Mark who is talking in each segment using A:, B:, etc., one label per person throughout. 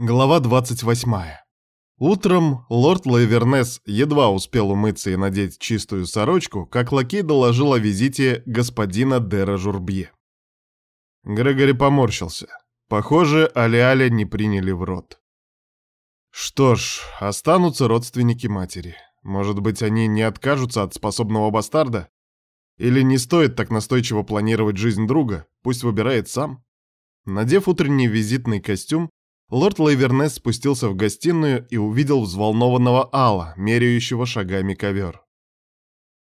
A: Глава 28. Утром лорд Лайвернес едва успел умыться и надеть чистую сорочку, как лакей доложил о визите господина Дера Журбье. Грегори поморщился. Похоже, Аля-Аля не приняли в рот. Что ж, останутся родственники матери. Может быть, они не откажутся от способного бастарда? Или не стоит так настойчиво планировать жизнь друга, пусть выбирает сам? Надев утренний визитный костюм, Лорд Лейвернес спустился в гостиную и увидел взволнованного Алла, меряющего шагами ковер.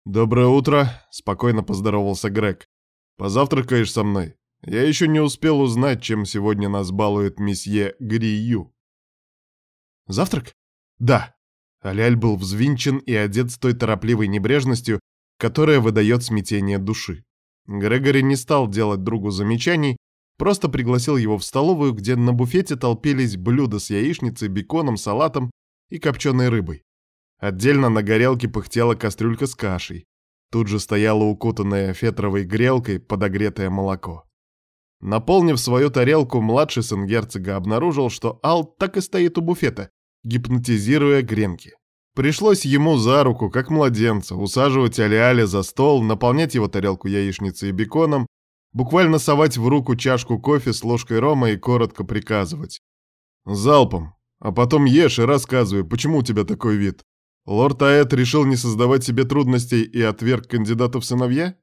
A: «Доброе утро», — спокойно поздоровался Грег. «Позавтракаешь со мной? Я еще не успел узнать, чем сегодня нас балует месье Грию». «Завтрак?» «Да». Аляль был взвинчен и одет с той торопливой небрежностью, которая выдает смятение души. Грегори не стал делать другу замечаний, Просто пригласил его в столовую, где на буфете толпились блюда с яичницей, беконом, салатом и копченой рыбой. Отдельно на горелке пыхтела кастрюлька с кашей. Тут же стояло укутанное фетровой грелкой подогретое молоко. Наполнив свою тарелку, младший сын герцога обнаружил, что Ал так и стоит у буфета, гипнотизируя гренки. Пришлось ему за руку, как младенца, усаживать Али-Али за стол, наполнять его тарелку яичницей и беконом, Буквально совать в руку чашку кофе с ложкой рома и коротко приказывать. Залпом. А потом ешь и рассказывай, почему у тебя такой вид. Лорд Аэт решил не создавать себе трудностей и отверг кандидата в сыновья?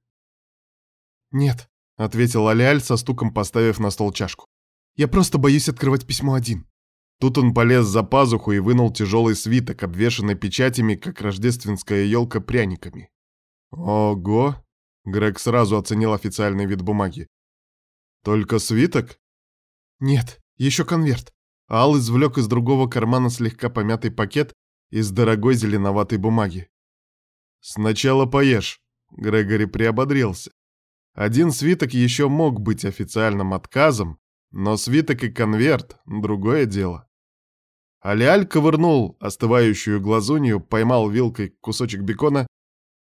B: Нет, ответил Алиаль со стуком поставив на стол чашку. Я просто боюсь открывать письмо один.
A: Тут он полез за пазуху и вынул тяжелый свиток, обвешанный печатями, как рождественская елка пряниками. Ого! Грег сразу оценил официальный вид бумаги. «Только свиток?»
B: «Нет, еще конверт».
A: Ал извлек из другого кармана слегка помятый пакет из дорогой зеленоватой бумаги. «Сначала поешь», — Грегори приободрился. Один свиток еще мог быть официальным отказом, но свиток и конверт — другое дело. Алиаль ковырнул остывающую глазунью, поймал вилкой кусочек бекона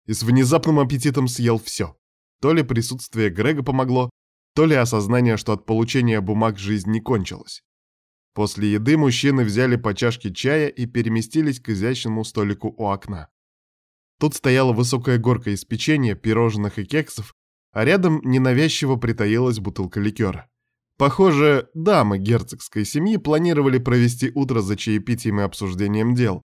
A: и с внезапным аппетитом съел все. То ли присутствие Грега помогло, то ли осознание, что от получения бумаг жизнь не кончилась. После еды мужчины взяли по чашке чая и переместились к изящному столику у окна. Тут стояла высокая горка из печенья, пирожных и кексов, а рядом ненавязчиво притаилась бутылка ликера. Похоже, дамы герцогской семьи планировали провести утро за чаепитием и обсуждением дел.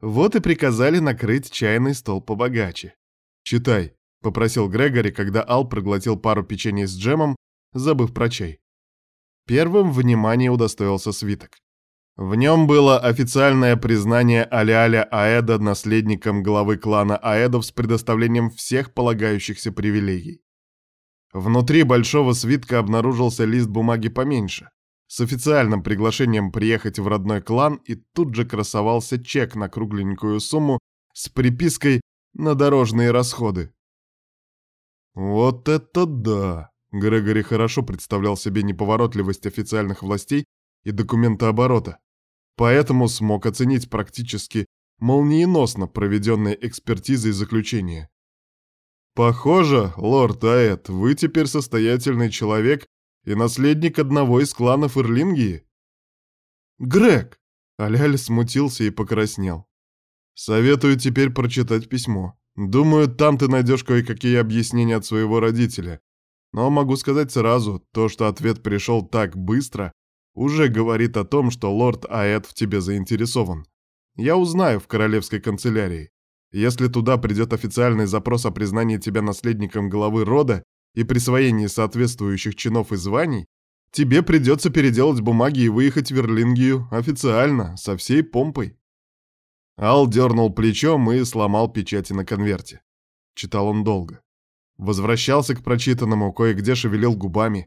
A: Вот и приказали накрыть чайный стол побогаче. «Читай», — попросил Грегори, когда Ал проглотил пару печенья с джемом, забыв про чай. Первым внимание удостоился свиток. В нем было официальное признание Аляля Аэда наследником главы клана Аэдов с предоставлением всех полагающихся привилегий. Внутри большого свитка обнаружился лист бумаги поменьше, с официальным приглашением приехать в родной клан, и тут же красовался чек на кругленькую сумму с припиской на дорожные расходы. Вот это да! Грегори хорошо представлял себе неповоротливость официальных властей и документооборота, поэтому смог оценить практически молниеносно проведенные экспертизы и заключения. Похоже, лорд Аэт, вы теперь состоятельный человек и наследник одного из кланов Ирлингии. Грег! Аляль смутился и покраснел. Советую теперь прочитать письмо. Думаю, там ты найдешь кое-какие объяснения от своего родителя. Но могу сказать сразу, то, что ответ пришел так быстро, уже говорит о том, что лорд Аэт в тебе заинтересован. Я узнаю в королевской канцелярии. Если туда придет официальный запрос о признании тебя наследником главы рода и присвоении соответствующих чинов и званий, тебе придется переделать бумаги и выехать в Верлингию официально, со всей помпой. Ал дернул плечом и сломал печати на конверте. Читал он долго. Возвращался к прочитанному, кое-где шевелил губами.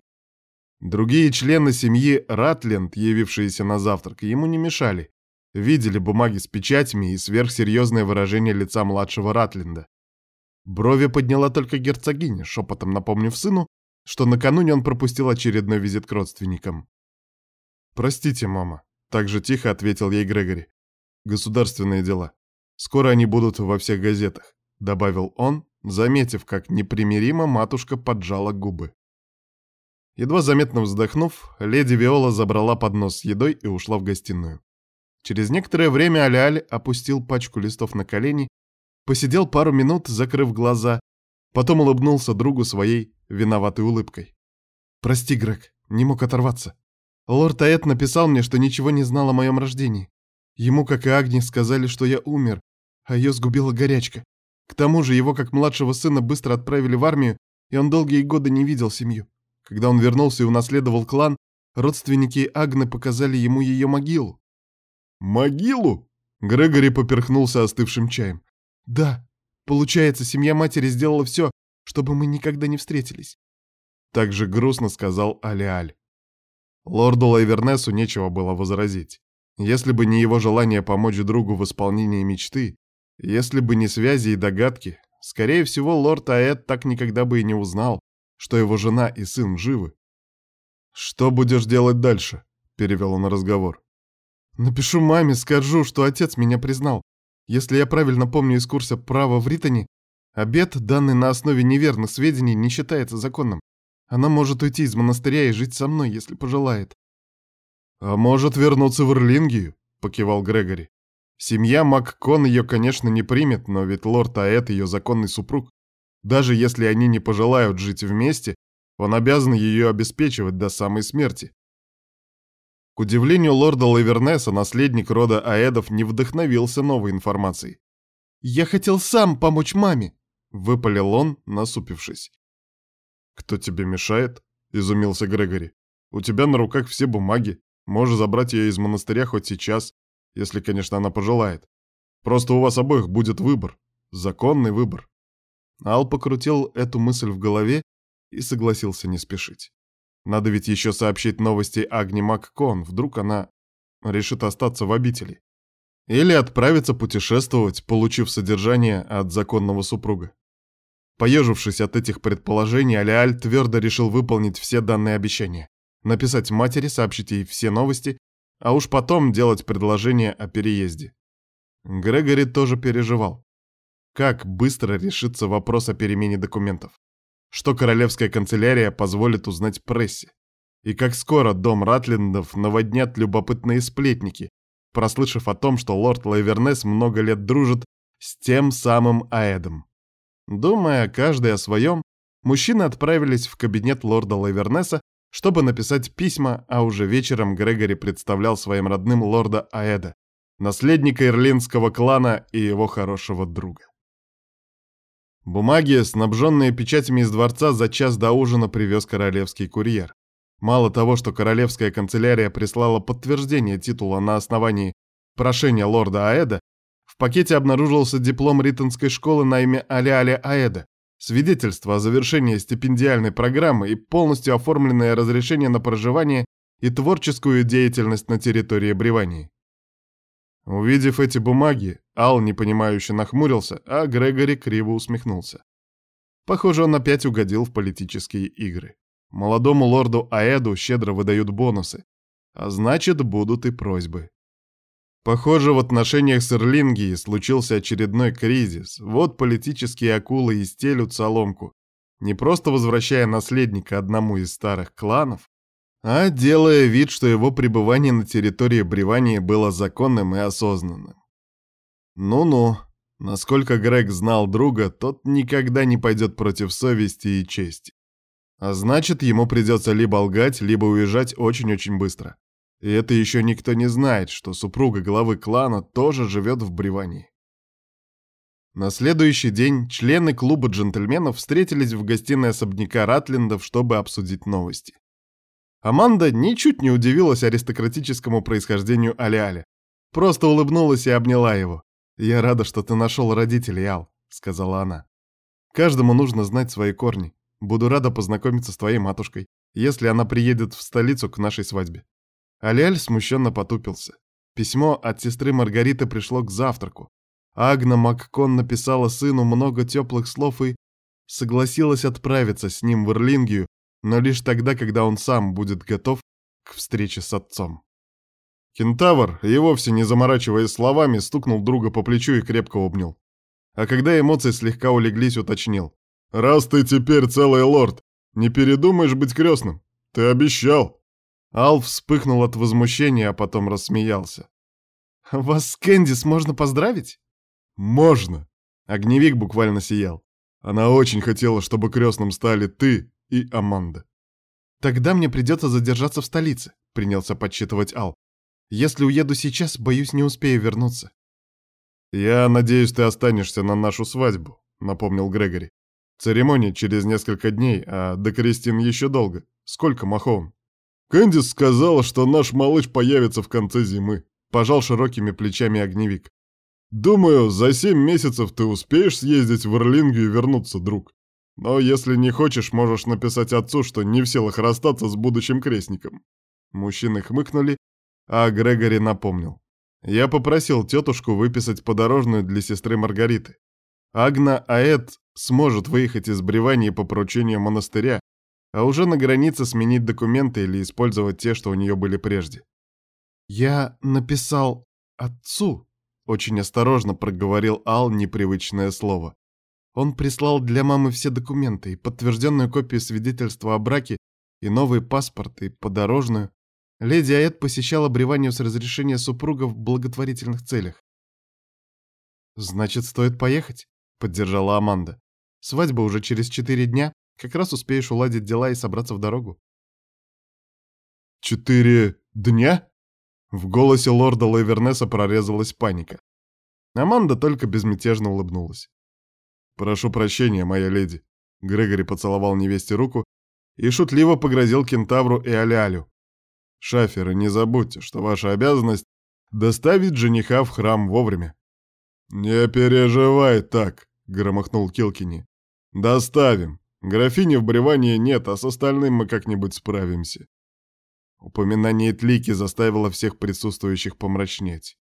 A: Другие члены семьи Ратленд, явившиеся на завтрак, ему не мешали. Видели бумаги с печатями и сверхсерьезное выражение лица младшего Ратленда. Брови подняла только герцогиня, шепотом напомнив сыну, что накануне он пропустил очередной визит к родственникам. «Простите, мама», — так же тихо ответил ей Грегори государственные дела. Скоро они будут во всех газетах», — добавил он, заметив, как непримиримо матушка поджала губы. Едва заметно вздохнув, леди Виола забрала поднос с едой и ушла в гостиную. Через некоторое время Аляль опустил пачку листов на колени, посидел пару минут, закрыв глаза, потом улыбнулся другу своей виноватой улыбкой. «Прости, Грег, не мог оторваться. Лорд Аэт написал мне, что ничего не знал о моем рождении. Ему, как и Агни, сказали, что я умер, а ее сгубила горячка. К тому же его, как младшего сына, быстро отправили в армию, и он долгие годы не видел семью. Когда он вернулся и унаследовал клан, родственники Агны показали ему ее могилу.
B: «Могилу?»
A: Грегори поперхнулся остывшим чаем.
B: «Да, получается, семья матери сделала все, чтобы мы никогда не встретились».
A: Так же грустно сказал Алиаль. Лорду Лайвернесу нечего было возразить. Если бы не его желание помочь другу в исполнении мечты, если бы не связи и догадки, скорее всего, лорд Аэт так никогда бы и не узнал, что его жена и сын живы. «Что будешь делать дальше?» — перевел он разговор.
B: «Напишу маме, скажу, что отец меня признал. Если я правильно помню из курса права в Ритоне, обед, данный на основе неверных сведений, не считается законным. Она может уйти из монастыря и жить со мной, если пожелает.
A: «А может вернуться в Ирлингию?» — покивал Грегори. «Семья Маккон ее, конечно, не примет, но ведь лорд Аэт ее законный супруг. Даже если они не пожелают жить вместе, он обязан ее обеспечивать до самой смерти». К удивлению лорда Лавернеса, наследник рода Аэдов не вдохновился новой информацией.
B: «Я хотел сам помочь маме», —
A: выпалил он, насупившись. «Кто тебе мешает?» — изумился Грегори. «У тебя на руках все бумаги. Можешь забрать ее из монастыря хоть сейчас, если, конечно, она пожелает. Просто у вас обоих будет выбор. Законный выбор». Ал покрутил эту мысль в голове и согласился не спешить. Надо ведь еще сообщить новости Агни Маккон, вдруг она решит остаться в обители. Или отправиться путешествовать, получив содержание от законного супруга. Поежившись от этих предположений, Алиаль твердо решил выполнить все данные обещания. Написать матери, сообщить ей все новости, а уж потом делать предложение о переезде. Грегори тоже переживал. Как быстро решится вопрос о перемене документов? Что королевская канцелярия позволит узнать прессе? И как скоро дом Ратлиндов наводнят любопытные сплетники, прослышав о том, что лорд Лайвернес много лет дружит с тем самым Аэдом. Думая каждый о своем, мужчины отправились в кабинет лорда Лавернеса, чтобы написать письма, а уже вечером Грегори представлял своим родным лорда Аэда, наследника ирлинского клана и его хорошего друга. Бумаги, снабженные печатями из дворца, за час до ужина привез королевский курьер. Мало того, что королевская канцелярия прислала подтверждение титула на основании прошения лорда Аэда, в пакете обнаружился диплом Риттонской школы на имя Аля-Аля Аэда, свидетельство о завершении стипендиальной программы и полностью оформленное разрешение на проживание и творческую деятельность на территории Бревании. Увидев эти бумаги, Ал непонимающе нахмурился, а Грегори криво усмехнулся. Похоже, он опять угодил в политические игры. Молодому лорду Аэду щедро выдают бонусы, а значит, будут и просьбы. Похоже, в отношениях с Ирлингией случился очередной кризис. Вот политические акулы и стелют соломку, не просто возвращая наследника одному из старых кланов, а делая вид, что его пребывание на территории Бревании было законным и осознанным. Ну-ну, насколько Грег знал друга, тот никогда не пойдет против совести и чести. А значит, ему придется либо лгать, либо уезжать очень-очень быстро. И это еще никто не знает, что супруга главы клана тоже живет в Бревании. На следующий день члены клуба джентльменов встретились в гостиной особняка Ратлиндов, чтобы обсудить новости. Аманда ничуть не удивилась аристократическому происхождению Али-Али. Просто улыбнулась и обняла его. «Я рада, что ты нашел родителей, Ал», — сказала она. «Каждому нужно знать свои корни. Буду рада познакомиться с твоей матушкой, если она приедет в столицу к нашей свадьбе». Аляль смущенно потупился. Письмо от сестры Маргариты пришло к завтраку. Агна Маккон написала сыну много теплых слов и согласилась отправиться с ним в Ирлингию, но лишь тогда, когда он сам будет готов к встрече с отцом. Кентавр, и вовсе не заморачиваясь словами, стукнул друга по плечу и крепко обнял. А когда эмоции слегка улеглись, уточнил. «Раз ты теперь целый лорд, не передумаешь быть крестным? Ты обещал!» Ал вспыхнул от возмущения, а потом рассмеялся.
B: «Вас с Кэндис можно поздравить?»
A: «Можно!» Огневик буквально сиял. Она очень хотела, чтобы крестным стали ты и Аманда.
B: «Тогда мне придется задержаться в столице», — принялся подсчитывать Ал. «Если уеду сейчас, боюсь, не успею вернуться».
A: «Я надеюсь, ты останешься на нашу свадьбу», — напомнил Грегори. «Церемония через несколько дней, а до Кристин еще долго. Сколько, Махоун?» «Кэндис сказала, что наш малыш появится в конце зимы», — пожал широкими плечами огневик. «Думаю, за семь месяцев ты успеешь съездить в Ирлингию и вернуться, друг. Но если не хочешь, можешь написать отцу, что не в силах расстаться с будущим крестником». Мужчины хмыкнули, а Грегори напомнил. Я попросил тетушку выписать подорожную для сестры Маргариты. Агна Аэт сможет выехать из Бревании по поручению монастыря, а уже на границе сменить документы или использовать те, что у нее были прежде.
B: «Я написал отцу», очень осторожно проговорил Ал непривычное слово. Он прислал для мамы все документы, и подтвержденную копию свидетельства о браке, и новый паспорт, и подорожную. Леди Аэт посещала бреванию с разрешения супруга в благотворительных целях. «Значит, стоит поехать», — поддержала Аманда. «Свадьба уже через четыре дня. Как раз успеешь уладить дела и собраться в дорогу».
A: «Четыре дня?» В голосе лорда Лайвернеса прорезалась паника. Аманда только безмятежно улыбнулась. «Прошу прощения, моя леди». Грегори поцеловал невесте руку и шутливо погрозил кентавру и Алялю. «Шаферы, не забудьте, что ваша обязанность — доставить жениха в храм вовремя». «Не переживай так», — громыхнул Килкини. «Доставим. Графини в Бревании нет, а с остальным мы как-нибудь справимся». Упоминание Тлики заставило всех присутствующих помрачнеть.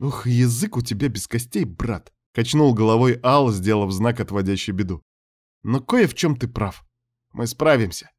B: «Ух, язык у тебя без костей, брат!» — качнул головой Ал, сделав знак, отводящий беду. «Но кое в чем ты прав. Мы справимся.